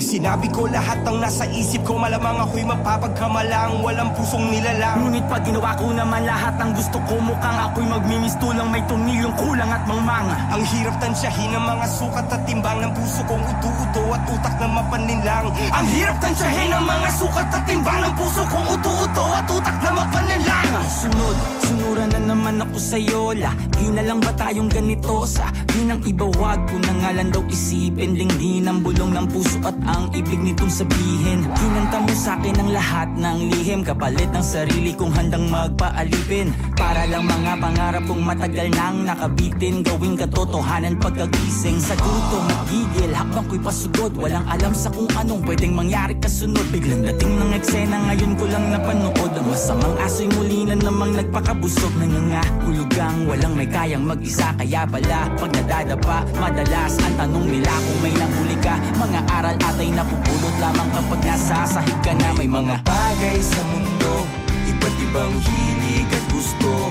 Sinabi ko lahat ng nasa isip ko Malamang ako'y mapapagkamalang Walang pusong nilalang. Ngunit pag ginawa ko naman lahat ng gusto ko Mukhang ako'y magmimistulang may tumilyong kulang at mangmanga. Ang hirap tansyahin ng mga sukat at timbang Ng puso kong utu-uto at utak na mapaninlang Ang hirap tansyahin ng mga sukat at timbang Ng puso kong utu-uto at utak na mapaninlang Sunod, sunuran na naman ako sa'yo Lagi na lang ba tayong ganito Sa? Ng iba wag ko na nga lang daw isipin. Linggin ang bulong ng puso at ang ibig nitong sabihin. Kinanta mo sa'kin ang lahat ng lihim. Kapalit ng sarili kong handang magpaalipin. Para lang mga pangarap kong matagal nang nakabitin. Gawing katotohanan pagkagising. Sa gutom at gigil, hakbang ko'y pasugod Walang alam sa kung anong pwedeng mangyari kasunod. Biglang dating ng eksena, ngayon ko lang napanood Ang masamang aso'y muli na namang nagpakabusog. Nangangahulugang walang may kayang mag-isa Kaya pala pag nadadapa Madalas ang tanong nila kung may nahuli ka. Mga aral atay napupulot lamang kapag nasa sahig ka na. May mga bagay sa mundo Iba't ibang hilig at gusto.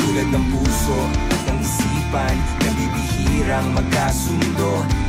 Tulad ng puso at ng isipan Nabibihirang magkasundo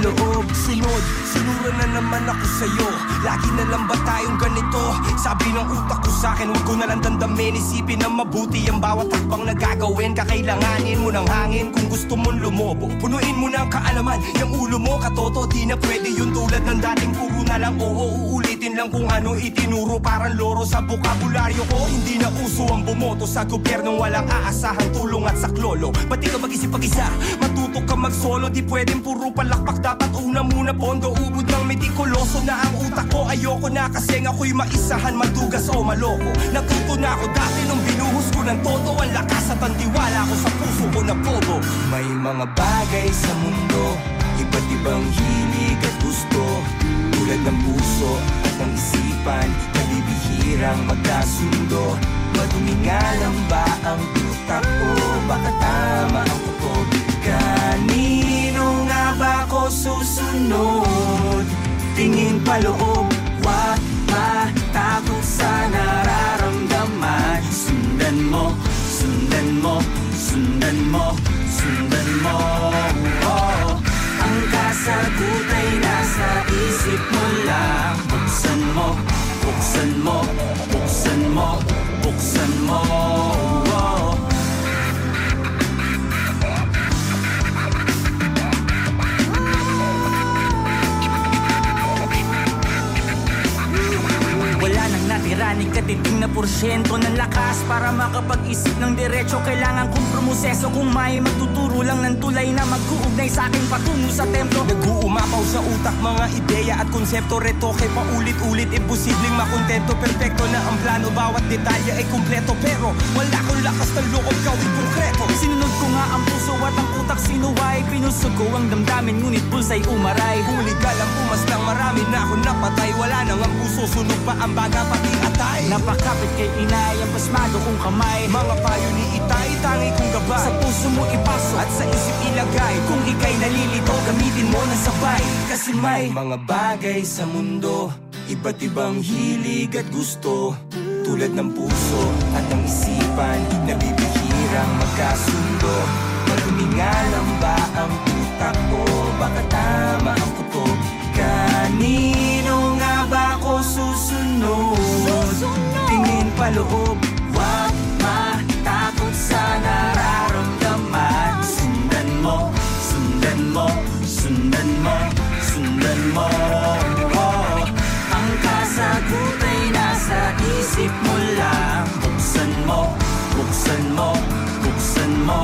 follow loob, sunod Sinura na naman ako sa'yo. Lagi na lang ba tayong ganito? Sabi ng utak ko sa'kin Huwag ko na lang dandamin Isipin na mabuti ang bawat hakbang na gagawin. Kakailanganin mo ng hangin. Kung gusto mong lumobo Punuin mo ng kaalaman. Yung ulo mo katoto Di na pwede yun. Tulad ng dating puro na lang Oo, uulitin lang kung ano itinuro. Parang loro sa bukabularyo ko. Hindi na uso ang bumoto Sa gobyernong walang aasahan Tulong at saklolo. Pati ka mag-isip pag-isa? Matuto ka mag-solo Di pwedeng puro palakpak. Dapat una muna pondo Ubod ng metikuloso na ang utak ko. Ayoko na kasi ako'y maisahan Madugas o maloko. Natuto na ako dati nung binuhos ko ng todo Ang lakas at ang tiwala ko sa puso ko na bobo. May mga bagay sa mundo Iba't ibang hilig at gusto. Tulad ng puso at ng isipan Nabibihirang magkasundo. Madumi nga lang ba Tingin pa loob, wag matakot sa nararamdaman Sundan mo, sundan mo, sundan mo, sundan mo oh. Ang kasagot ay nasa isip mo lang Buksan mo, buksan mo, buksan mo, buksan mo oh. Nang natira ni katiting na porsyento ng lakas. Para makapag-isip ng diretsyo Kailangan kong promoseso Kung may magtuturo lang ng tulay Na mag-uugnay sa akin patungo sa templo. Nag-uumapaw sa utak mga ideya at konsepto. Retoke paulit-ulit Imposibleng makontento. Perfecto na ang plano Bawat detalye ay kumpleto. Pero wala akong lakas ng loob gawin konkreto. Sinunod ko nga ang puso at ang ko ang damdamin Ngunit pulsa'y umaray. Huli ka lang pumas lang marami na ako napatay. Wala nang ang puso sunog pa ang baga pati atay. Napakapit kay inay Ang pasmado kong kamay. Mga payo ni itay tangi kong gabay. Sa puso mo ipasok At sa isip ilagay. Kung ika'y nalilito Gamitin mo ng sabay. Kasi may mga bagay sa mundo Iba't ibang hilig at gusto. Tulad ng puso at ng isipan Nabibihirang magkasundo loob. Huwag matakot sa nararamdaman. Sundan mo, sundan mo, sundan mo, sundan mo. Oh. Ang kasagot ay nasa isip mo lang. Buksan mo, buksan mo, buksan mo,